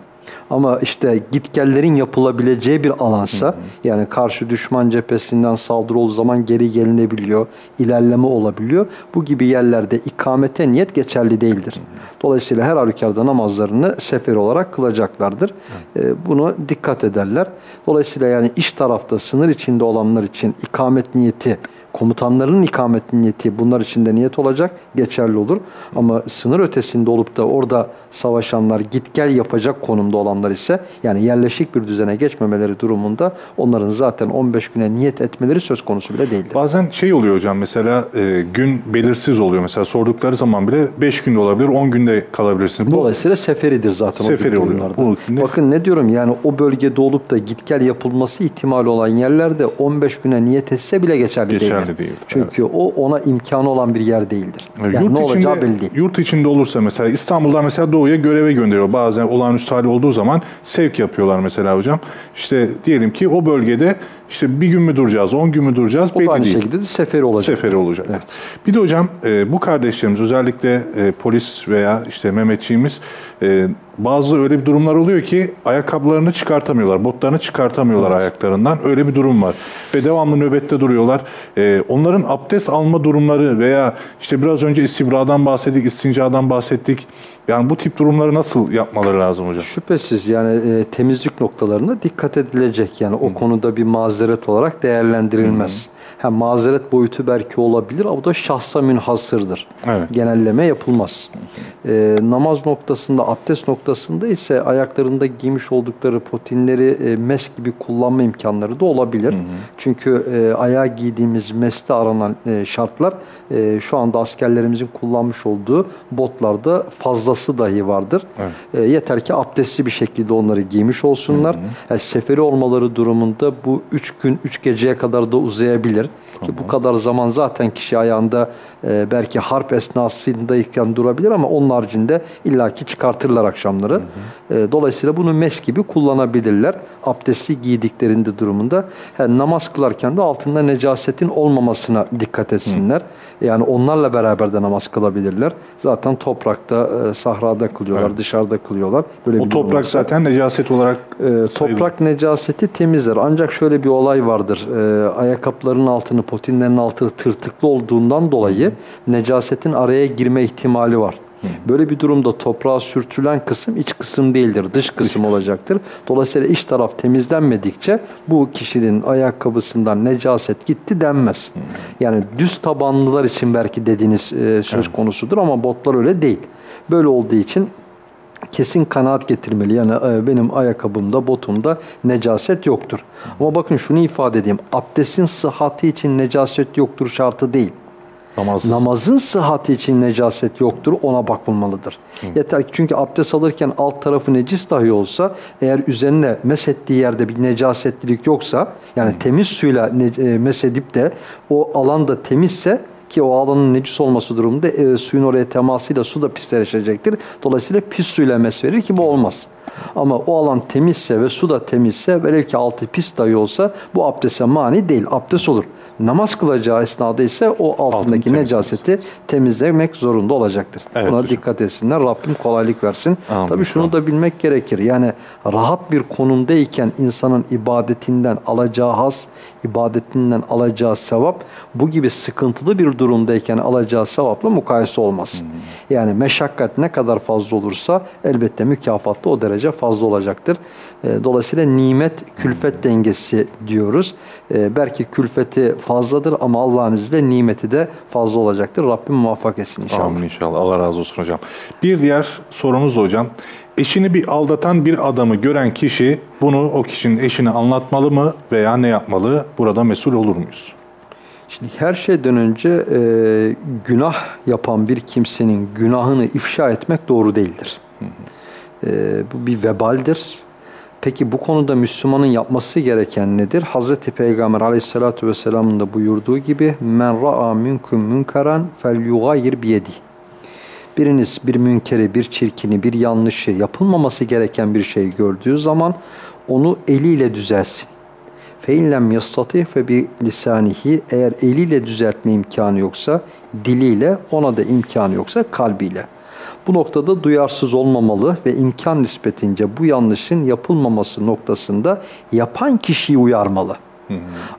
Ama işte gitgellerin yapılabileceği bir alansa yani karşı düşman cephesinden saldırı olduğu zaman geri gelinebiliyor, ilerleme olabiliyor. Bu gibi yerlerde ikamete niyet geçerli değildir. Dolayısıyla her halükarda namazlarını sefer olarak kılacaklardır. Ee, bunu dikkat ederler. Dolayısıyla yani iş tarafta sınır içinde olanlar için ikamet niyeti komutanların ikamet niyeti bunlar için de niyet olacak, geçerli olur. Ama sınır ötesinde olup da orada savaşanlar git gel yapacak konumda olanlar ise yani yerleşik bir düzene geçmemeleri durumunda onların zaten 15 güne niyet etmeleri söz konusu bile değildir. Bazen şey oluyor hocam mesela e, gün belirsiz oluyor. Mesela sordukları zaman bile 5 günde olabilir, 10 günde kalabilirsin. Bu Dolayısıyla seferidir zaten Seferi o oluyor. Bu ne- Bakın ne diyorum yani o bölgede olup da git gel yapılması ihtimali olan yerlerde 15 güne niyet etse bile geçerli, Geçerli değildir. değildir, Çünkü o ona imkanı olan bir yer değildir. Yani yurt ne olacağı içinde, belli değil. Yurt içinde olursa mesela İstanbul'dan mesela doğuya göreve gönderiyor. Bazen olağanüstü hali olduğu zaman sevk yapıyorlar mesela hocam. İşte diyelim ki o bölgede işte bir gün mü duracağız, 10 gün mü duracağız O belli aynı değil. şekilde de seferi olacak. Seferi olacak. Evet. Bir de hocam e, bu kardeşlerimiz özellikle e, polis veya işte Mehmetçiğimiz e, bazı öyle bir durumlar oluyor ki ayakkabılarını çıkartamıyorlar, botlarını çıkartamıyorlar ayaklarından. Öyle bir durum var. Ve devamlı nöbette duruyorlar. E, onların abdest alma durumları veya işte biraz önce istibradan bahsettik, istincadan bahsettik. Yani bu tip durumları nasıl yapmaları lazım hocam? Şüphesiz yani e, temizlik noktalarına dikkat edilecek. Yani o konuda bir mazeret olarak değerlendirilmez. Ha, mazeret boyutu belki olabilir ama bu da şahsa münhasırdır. Evet. Genelleme yapılmaz. E, namaz noktasında, abdest noktasında ise ayaklarında giymiş oldukları potinleri e, mes gibi kullanma imkanları da olabilir. Çünkü e, ayağa giydiğimiz meste aranan e, şartlar e, şu anda askerlerimizin kullanmış olduğu botlarda fazlası dahi vardır. Evet. E, yeter ki abdestli bir şekilde onları giymiş olsunlar. Yani seferi olmaları durumunda bu üç 3 gün 3 geceye kadar da uzayabilir. Ki bu kadar zaman zaten kişi ayağında e, belki harp esnasındayken durabilir ama onun haricinde illaki çıkartırlar akşamları. E, dolayısıyla bunu mes gibi kullanabilirler. Abdesti giydiklerinde durumunda. Yani namaz kılarken de altında necasetin olmamasına dikkat etsinler. Yani onlarla beraber de namaz kılabilirler. Zaten toprakta, e, sahrada kılıyorlar, Evet. dışarıda kılıyorlar. Böyle O bir toprak varsa- zaten necaset olarak sayılır. toprak necaseti temizler. Ancak şöyle bir olay vardır. Ee, ayakkabıların altını, potinlerin altı tırtıklı olduğundan dolayı necasetin araya girme ihtimali var. Böyle bir durumda toprağa sürtülen kısım iç kısım değildir, dış kısım olacaktır. Dolayısıyla iç taraf temizlenmedikçe bu kişinin ayakkabısından necaset gitti denmez. Yani düz tabanlılar için belki dediğiniz e, söz konusudur ama botlar öyle değil. Böyle olduğu için kesin kanaat getirmeli. Yani e, benim ayakkabımda, botumda necaset yoktur. Ama bakın şunu ifade edeyim. Abdestin sıhhati için necaset yoktur şartı değil. namaz. Namazın sıhhati için necaset yoktur, ona bakılmalıdır. Yeter ki çünkü abdest alırken alt tarafı necis dahi olsa, eğer üzerine mesettiği yerde bir necasetlilik yoksa, yani temiz suyla ne, e, mesedip de o alan da temizse, ki o alanın necis olması durumunda e, suyun oraya temasıyla su da pisleşecektir. Dolayısıyla pis suyla mes verir ki bu olmaz. Ama o alan temizse ve su da temizse velev ki altı pis dahi olsa bu abdeste mani değil. Abdest olur. Namaz kılacağı esnada ise o altındaki temiz necaseti temizlemek zorunda olacaktır. Evet Buna hocam. dikkat etsinler. Rabbim kolaylık versin. Amin. Tabii şunu da bilmek gerekir. Yani rahat bir konumdayken insanın ibadetinden alacağı haz, ibadetinden alacağı sevap bu gibi sıkıntılı bir durumdayken alacağı sevapla mukayese olmaz. Yani meşakkat ne kadar fazla olursa elbette mükafat da o derece fazla olacaktır. E, Dolayısıyla nimet külfet dengesi diyoruz. E, belki külfeti fazladır ama Allah'ın izniyle nimeti de fazla olacaktır. Rabbim muvaffak etsin inşallah. Amin inşallah. Allah razı olsun hocam. Bir diğer sorumuz hocam. Eşini bir aldatan bir adamı gören kişi bunu o kişinin eşine anlatmalı mı veya ne yapmalı? Burada mesul olur muyuz? Şimdi her şeyden önce e, günah yapan bir kimsenin günahını ifşa etmek doğru değildir. E, bu bir vebaldir. Peki bu konuda Müslümanın yapması gereken nedir? Hazreti Peygamber aleyhissalatu vesselamın da buyurduğu gibi men ra'a minkum münkaran fel yugayir biyedi. Biriniz bir münkeri, bir çirkini, bir yanlışı, yapılmaması gereken bir şey gördüğü zaman onu eliyle düzelsin. Yastati fe bi lisanihi eğer eliyle düzeltme imkanı yoksa diliyle ona da imkanı yoksa kalbiyle. Bu noktada duyarsız olmamalı ve imkan nispetince bu yanlışın yapılmaması noktasında yapan kişiyi uyarmalı.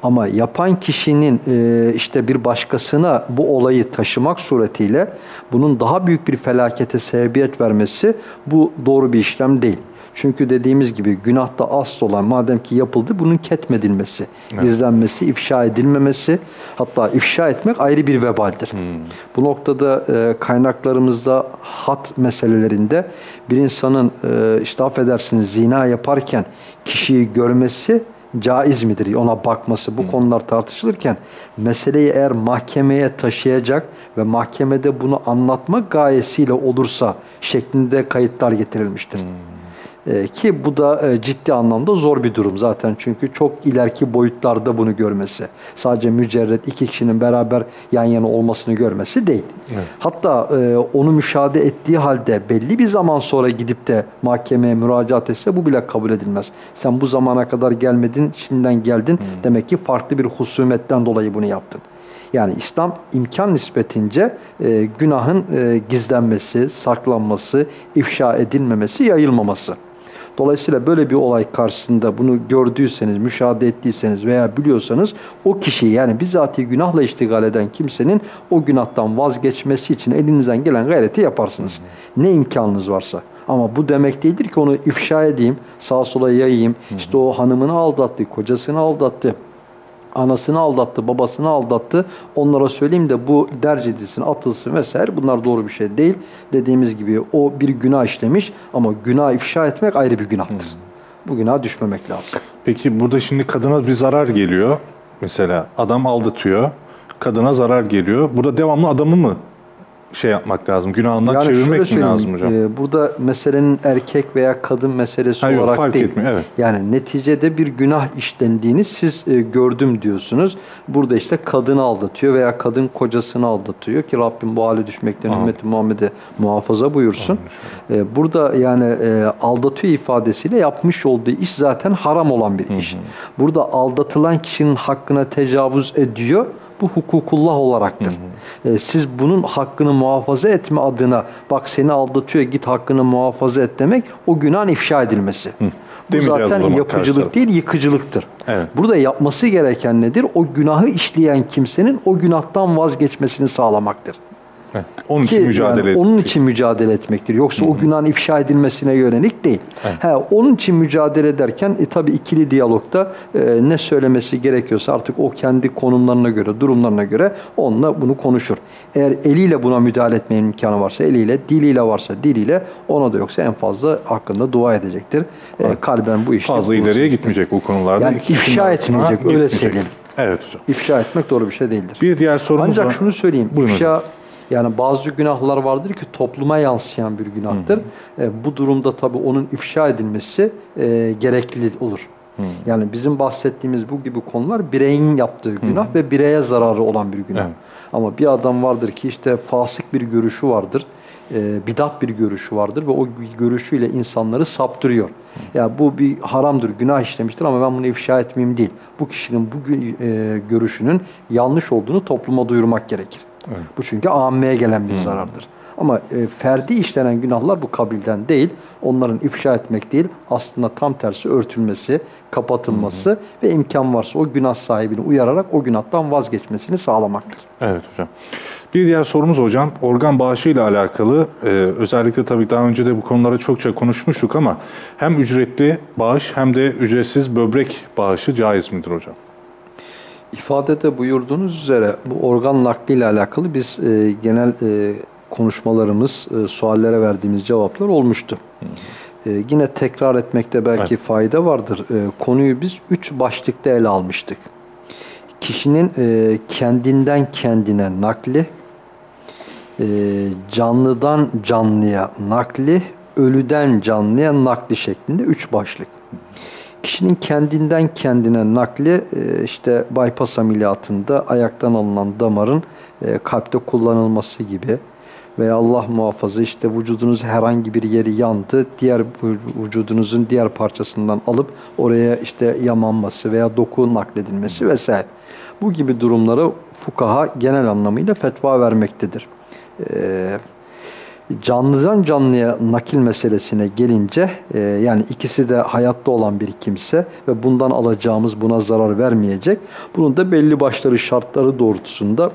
Ama yapan kişinin e, işte bir başkasına bu olayı taşımak suretiyle bunun daha büyük bir felakete sebebiyet vermesi bu doğru bir işlem değil. Çünkü dediğimiz gibi günahta asıl olan madem ki yapıldı bunun ketmedilmesi, gizlenmesi, ifşa edilmemesi hatta ifşa etmek ayrı bir vebaldir. Bu noktada e, kaynaklarımızda hat meselelerinde bir insanın e, işte affedersiniz zina yaparken kişiyi görmesi caiz midir? Ona bakması bu konular tartışılırken meseleyi eğer mahkemeye taşıyacak ve mahkemede bunu anlatmak gayesiyle olursa şeklinde kayıtlar getirilmiştir. Ee, ki bu da e, ciddi anlamda zor bir durum zaten çünkü çok ileriki boyutlarda bunu görmesi. Sadece mücerret iki kişinin beraber yan yana olmasını görmesi değil. Hatta e, onu müşahede ettiği halde belli bir zaman sonra gidip de mahkemeye müracaat etse bu bile kabul edilmez. Sen bu zamana kadar gelmedin, şimdiden geldin. Demek ki farklı bir husumetten dolayı bunu yaptın. Yani İslam imkan nispetince e, günahın e, gizlenmesi, saklanması, ifşa edilmemesi, yayılmaması. Dolayısıyla böyle bir olay karşısında bunu gördüyseniz, müşahede ettiyseniz veya biliyorsanız o kişiyi yani bizatihi günahla iştigal eden kimsenin o günahtan vazgeçmesi için elinizden gelen gayreti yaparsınız. Ne imkanınız varsa. Ama bu demek değildir ki onu ifşa edeyim, sağa sola yayayım. İşte o hanımını aldattı, kocasını aldattı. Anasını aldattı, babasını aldattı. Onlara söyleyeyim de bu derc edilsin, atılsın vesaire. Bunlar doğru bir şey değil. Dediğimiz gibi o bir günah işlemiş ama günah ifşa etmek ayrı bir günahtır. Bu günaha düşmemek lazım. Peki burada şimdi kadına bir zarar geliyor. Mesela adam aldatıyor. Kadına zarar geliyor. Burada devamlı adamı mı şey yapmak lazım? Günahından Yani çevirmek mi lazım hocam? e, burada meselenin erkek veya kadın meselesi Ha, yok, olarak fark değil. etmiyor, evet. Yani neticede bir günah işlendiğini siz e, gördüm diyorsunuz. Burada işte kadını aldatıyor veya kadın kocasını aldatıyor ki Rabbim bu hale düşmekten Amin. ümmeti Muhammed'e muhafaza buyursun. E, burada yani e, aldatıyor ifadesiyle yapmış olduğu iş zaten haram olan bir iş. Burada aldatılan kişinin hakkına tecavüz ediyor. Bu hukukullah olaraktır. E, siz bunun hakkını muhafaza etme adına bak seni aldatıyor git hakkını muhafaza et demek o günahın ifşa edilmesi. Bu Demeyeceğiz o zaten yapıcılık karşı değil yıkıcılıktır. Evet. Burada yapması gereken nedir? O günahı işleyen kimsenin o günahtan vazgeçmesini sağlamaktır. Evet. Onun Ki için mücadele yani onun için mücadele etmektir. Yoksa o günahın ifşa edilmesine yönelik değil. He, onun için mücadele ederken e, tabii ikili diyalogda e, ne söylemesi gerekiyorsa artık o kendi konumlarına göre, durumlarına göre onunla bunu konuşur. Eğer eliyle buna müdahale etme imkanı varsa eliyle, diliyle varsa diliyle, ona da yoksa en fazla hakkında dua edecektir. E, kalben bu işte Fazla ileriye gitmeyecek bu konularda. Yani ifşa etmeyecek, öyle söyleyelim. Evet hocam. İfşa etmek doğru bir şey değildir. Bir diğer sorumuz Ancak var. şunu söyleyeyim. Buyurun ifşa yani bazı günahlar vardır ki topluma yansıyan bir günahtır. E, bu durumda tabii onun ifşa edilmesi e, gerekli olur. Yani bizim bahsettiğimiz bu gibi konular bireyin yaptığı günah ve bireye zararı olan bir günah. Evet. Ama bir adam vardır ki işte fasık bir görüşü vardır. E, bidat bir görüşü vardır ve o görüşüyle insanları saptırıyor. Ya bu bir haramdır, günah işlemiştir ama ben bunu ifşa etmeyeyim değil. Bu kişinin bu e, görüşünün yanlış olduğunu topluma duyurmak gerekir. Bu çünkü ammeye gelen bir zarardır. Ama e, ferdi işlenen günahlar bu kabilden değil. Onların ifşa etmek değil, aslında tam tersi örtülmesi, kapatılması ve imkan varsa o günah sahibini uyararak o günahtan vazgeçmesini sağlamaktır. Evet hocam. Bir diğer sorumuz hocam organ bağışı ile alakalı. Ee, özellikle tabii daha önce de bu konulara çokça konuşmuştuk ama hem ücretli bağış hem de ücretsiz böbrek bağışı caiz midir hocam? İfadede buyurduğunuz üzere bu organ nakli ile alakalı biz e, genel e, konuşmalarımız, e, suallere verdiğimiz cevaplar olmuştu. E, yine tekrar etmekte belki fayda vardır. E, konuyu biz üç başlıkta ele almıştık. Kişinin e, kendinden kendine nakli, e, canlıdan canlıya nakli, ölüden canlıya nakli şeklinde üç başlık. Kişinin kendinden kendine nakli e, işte bypass ameliyatında ayaktan alınan damarın e, kalpte kullanılması gibi veya Allah muhafaza işte vücudunuz herhangi bir yeri yandı diğer vü- vücudunuzun diğer parçasından alıp oraya işte yamanması veya doku nakledilmesi vesaire. Bu gibi durumlara fukaha genel anlamıyla fetva vermektedir. Eee canlıdan canlıya nakil meselesine gelince e, yani ikisi de hayatta olan bir kimse ve bundan alacağımız buna zarar vermeyecek. Bunun da belli başları şartları doğrultusunda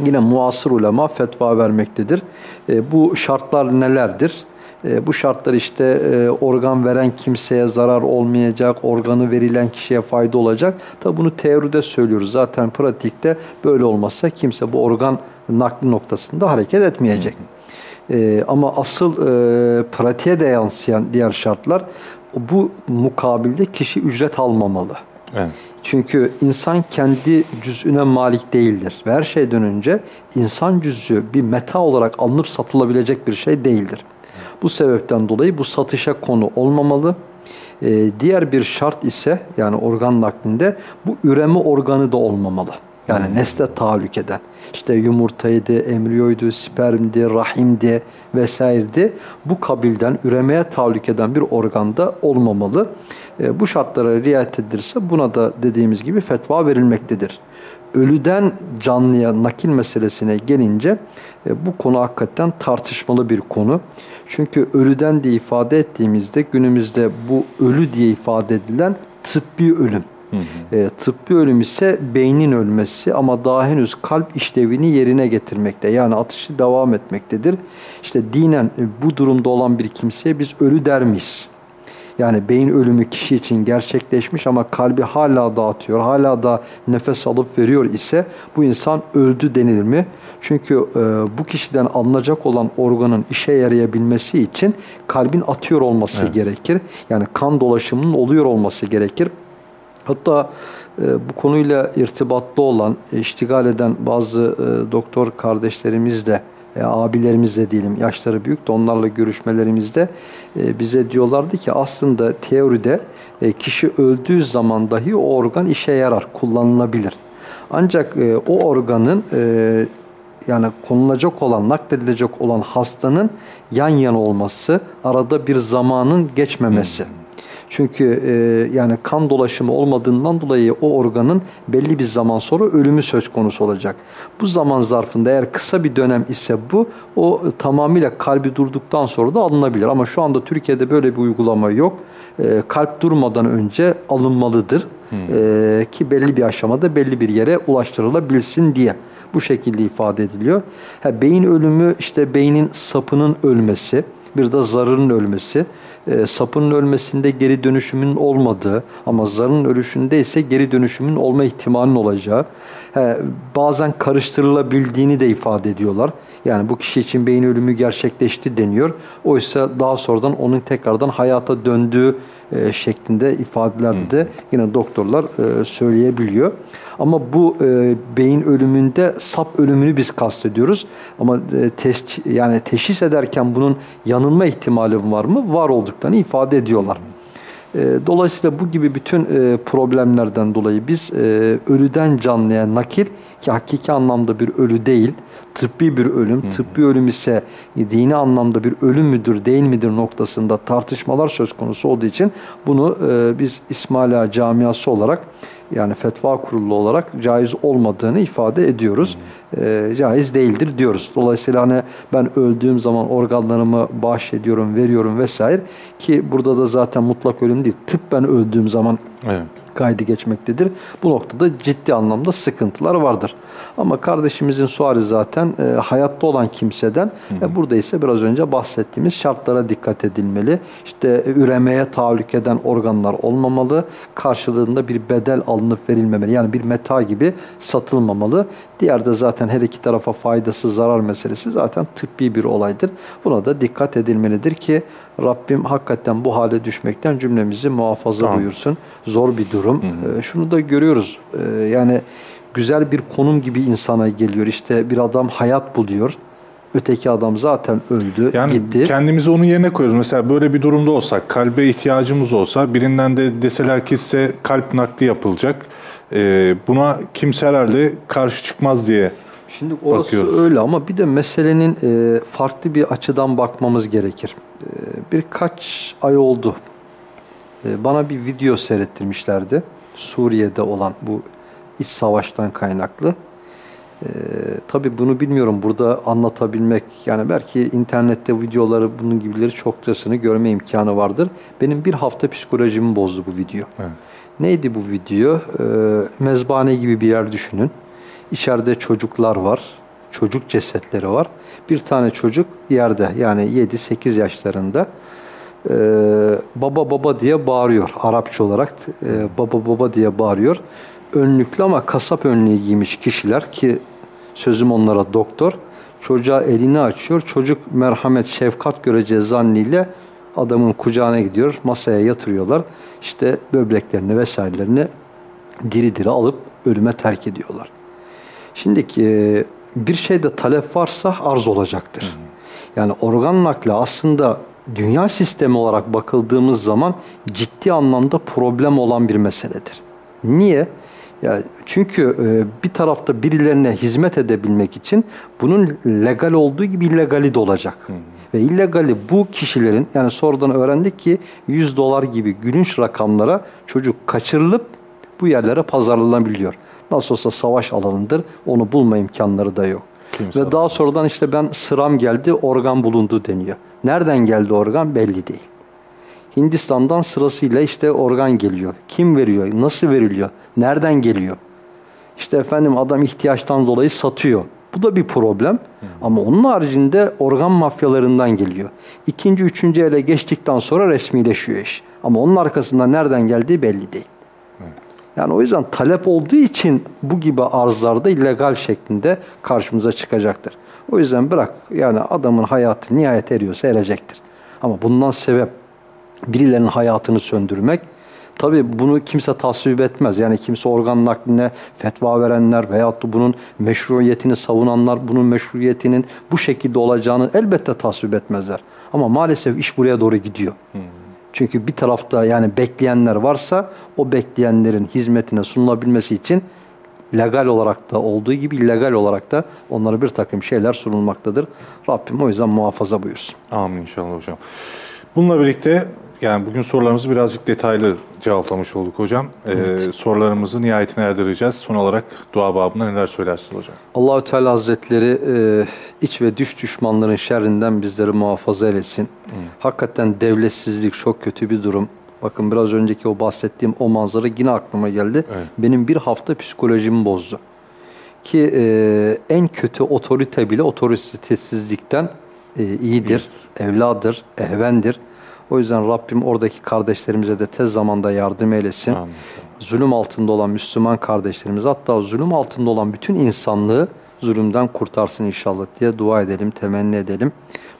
yine muasır ulema fetva vermektedir. E, bu şartlar nelerdir? E, bu şartlar işte e, organ veren kimseye zarar olmayacak, organı verilen kişiye fayda olacak. Tabi bunu teoride söylüyoruz. Zaten pratikte böyle olmazsa kimse bu organ nakli noktasında hareket etmeyecek. Ee, ama asıl e, pratiğe de yansıyan diğer şartlar bu mukabilde kişi ücret almamalı. Evet. Çünkü insan kendi cüz'üne malik değildir. Ve her şeyden önce insan cüz'ü bir meta olarak alınıp satılabilecek bir şey değildir. Bu sebepten dolayı bu satışa konu olmamalı. Ee, diğer bir şart ise yani organ naklinde bu üreme organı da olmamalı. Yani nesle tahallük eden. İşte yumurtaydı, embriyoydu, spermdi, rahimdi vesairedi. Bu kabilden üremeye tahallük eden bir organda olmamalı. E, bu şartlara riayet edilirse buna da dediğimiz gibi fetva verilmektedir. Ölüden canlıya nakil meselesine gelince e, bu konu hakikaten tartışmalı bir konu. Çünkü ölüden diye ifade ettiğimizde günümüzde bu ölü diye ifade edilen tıbbi ölüm. E, tıbbi ölüm ise beynin ölmesi ama daha henüz kalp işlevini yerine getirmekte. Yani atışı devam etmektedir. İşte dinen e, bu durumda olan bir kimseye biz ölü der miyiz? Yani beyin ölümü kişi için gerçekleşmiş ama kalbi hala dağıtıyor, hala da nefes alıp veriyor ise bu insan öldü denilir mi? Çünkü e, bu kişiden alınacak olan organın işe yarayabilmesi için kalbin atıyor olması gerekir. Yani kan dolaşımının oluyor olması gerekir. Hatta e, bu konuyla irtibatlı olan, iştigal eden bazı e, doktor kardeşlerimizle e, abilerimiz de diyelim yaşları büyük de onlarla görüşmelerimizde e, bize diyorlardı ki aslında teoride kişi öldüğü zaman dahi o organ işe yarar, kullanılabilir. Ancak o organın yani konulacak olan, nakledilecek olan hastanın yan yana olması, arada bir zamanın geçmemesi. Çünkü e, yani kan dolaşımı olmadığından dolayı o organın belli bir zaman sonra ölümü söz konusu olacak. Bu zaman zarfında eğer kısa bir dönem ise bu, o tamamıyla kalbi durduktan sonra da alınabilir. Ama şu anda Türkiye'de böyle bir uygulama yok. E, kalp durmadan önce alınmalıdır. E, ki belli bir aşamada belli bir yere ulaştırılabilsin diye bu şekilde ifade ediliyor. Ha, beyin ölümü işte beynin sapının ölmesi, bir de zarının ölmesi. E, sapının ölmesinde geri dönüşümün olmadığı ama zarın ölüşünde ise geri dönüşümün olma ihtimalinin olacağı. He, bazen karıştırılabildiğini de ifade ediyorlar. Yani bu kişi için beyin ölümü gerçekleşti deniyor. Oysa daha sonradan onun tekrardan hayata döndüğü e, şeklinde ifadelerde de yine doktorlar e, söyleyebiliyor. Ama bu e, beyin ölümünde sap ölümünü biz kastediyoruz. Ama e, tes, yani teşhis ederken bunun yanılma ihtimali var mı? Var olduklarını ifade ediyorlar. E, dolayısıyla bu gibi bütün e, problemlerden dolayı biz e, ölüden canlıya nakil ki hakiki anlamda bir ölü değil, tıbbi bir ölüm, hı hı. tıbbi ölüm ise dini anlamda bir ölüm müdür, değil midir noktasında tartışmalar söz konusu olduğu için bunu e, biz İsmaila camiası olarak yani fetva kurulu olarak caiz olmadığını ifade ediyoruz. E, caiz değildir diyoruz. Dolayısıyla hani ben öldüğüm zaman organlarımı bahşediyorum, veriyorum vesaire ki burada da zaten mutlak ölüm değil. Tıp ben öldüğüm zaman evet kaydı geçmektedir. Bu noktada ciddi anlamda sıkıntılar vardır. Ama kardeşimizin suali zaten e, hayatta olan kimseden hı hı. E, burada ise biraz önce bahsettiğimiz şartlara dikkat edilmeli. İşte e, üremeye tahallük eden organlar olmamalı. Karşılığında bir bedel alınıp verilmemeli. Yani bir meta gibi satılmamalı. Diğer de zaten her iki tarafa faydası zarar meselesi zaten tıbbi bir olaydır. Buna da dikkat edilmelidir ki Rabbim hakikaten bu hale düşmekten cümlemizi muhafaza tamam. buyursun. Zor bir durum. Hı hı. E, şunu da görüyoruz. E, yani güzel bir konum gibi insana geliyor. İşte bir adam hayat buluyor. Öteki adam zaten öldü, yani gitti. Kendimizi onun yerine koyuyoruz. Mesela böyle bir durumda olsak, kalbe ihtiyacımız olsa, birinden de deseler ki size kalp nakli yapılacak. E, buna kimse herhalde karşı çıkmaz diye Şimdi orası bakıyoruz. öyle ama bir de meselenin e, farklı bir açıdan bakmamız gerekir. E, birkaç ay oldu. E, bana bir video seyrettirmişlerdi. Suriye'de olan bu iç savaştan kaynaklı. E, tabii bunu bilmiyorum burada anlatabilmek. Yani belki internette videoları bunun gibileri çokçasını görme imkanı vardır. Benim bir hafta psikolojimi bozdu bu video. Evet. Neydi bu video? E, mezbane gibi bir yer düşünün. İçeride çocuklar var. Çocuk cesetleri var. Bir tane çocuk yerde yani 7-8 yaşlarında e, baba baba diye bağırıyor. Arapça olarak e, baba baba diye bağırıyor. Önlüklü ama kasap önlüğü giymiş kişiler ki sözüm onlara doktor. Çocuğa elini açıyor. Çocuk merhamet, şefkat göreceği zannıyla adamın kucağına gidiyor. Masaya yatırıyorlar. İşte böbreklerini vesairelerini diri diri alıp ölüme terk ediyorlar. Şimdi e, bir şeyde talep varsa arz olacaktır. Yani organ nakli aslında dünya sistemi olarak bakıldığımız zaman ciddi anlamda problem olan bir meseledir. Niye? Ya çünkü e, bir tarafta birilerine hizmet edebilmek için bunun legal olduğu gibi illegali de olacak. Hı. Ve illegali bu kişilerin yani sonradan öğrendik ki 100 dolar gibi gülünç rakamlara çocuk kaçırılıp bu yerlere pazarlanabiliyor. Nasıl olsa savaş alanıdır. Onu bulma imkanları da yok. Kimse Ve daha sonradan işte ben sıram geldi, organ bulundu deniyor. Nereden geldi organ belli değil. Hindistan'dan sırasıyla işte organ geliyor. Kim veriyor? Nasıl veriliyor? Nereden geliyor? İşte efendim adam ihtiyaçtan dolayı satıyor. Bu da bir problem. Ama onun haricinde organ mafyalarından geliyor. İkinci, üçüncü ele geçtikten sonra resmileşiyor iş. Ama onun arkasında nereden geldiği belli değil. Yani o yüzden talep olduğu için bu gibi arzlarda illegal şeklinde karşımıza çıkacaktır. O yüzden bırak yani adamın hayatı nihayet eriyorsa erecektir. Ama bundan sebep birilerinin hayatını söndürmek Tabii bunu kimse tasvip etmez. Yani kimse organ nakline fetva verenler veyahut da bunun meşruiyetini savunanlar bunun meşruiyetinin bu şekilde olacağını elbette tasvip etmezler. Ama maalesef iş buraya doğru gidiyor. Çünkü bir tarafta yani bekleyenler varsa o bekleyenlerin hizmetine sunulabilmesi için legal olarak da olduğu gibi illegal olarak da onlara bir takım şeyler sunulmaktadır. Rabbim o yüzden muhafaza buyursun. Amin inşallah hocam. Bununla birlikte yani bugün sorularımızı birazcık detaylı cevaplamış olduk hocam. Ee, sorularımızı nihayetine erdireceğiz. Son olarak dua babında neler söylersiniz hocam? Allahü Teala Hazretleri e, iç ve dış düşmanların şerrinden bizleri muhafaza eylesin. Hakikaten devletsizlik çok kötü bir durum. Bakın biraz önceki o bahsettiğim o manzara yine aklıma geldi. Evet. Benim bir hafta psikolojimi bozdu. Ki e, en kötü otorite bile otoritesizlikten e, iyidir, evladır, ehvendir. O yüzden Rabbim oradaki kardeşlerimize de tez zamanda yardım eylesin. Amin. Zulüm altında olan Müslüman kardeşlerimiz hatta zulüm altında olan bütün insanlığı zulümden kurtarsın inşallah diye dua edelim, temenni edelim.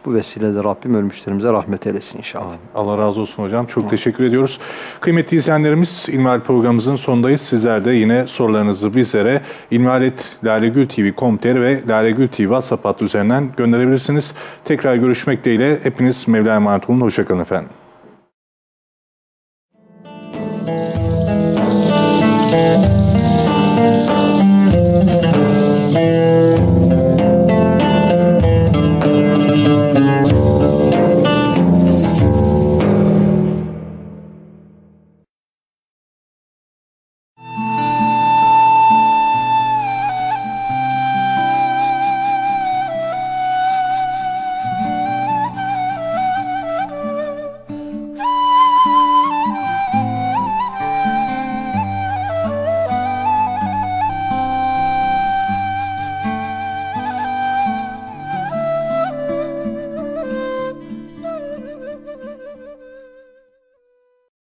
Bu vesileyle Rabbim ölmüşlerimize rahmet eylesin inşallah. Allah razı olsun hocam. Çok teşekkür ediyoruz. Kıymetli izleyenlerimiz İlmihal programımızın sonundayız. Sizler de yine sorularınızı bizlere ilmihaletlalegültv.com.tr ve Lalegül TV WhatsApp hattı üzerinden gönderebilirsiniz. Tekrar görüşmek dileğiyle hepiniz Mevla'ya emanet olun. Hoşçakalın efendim.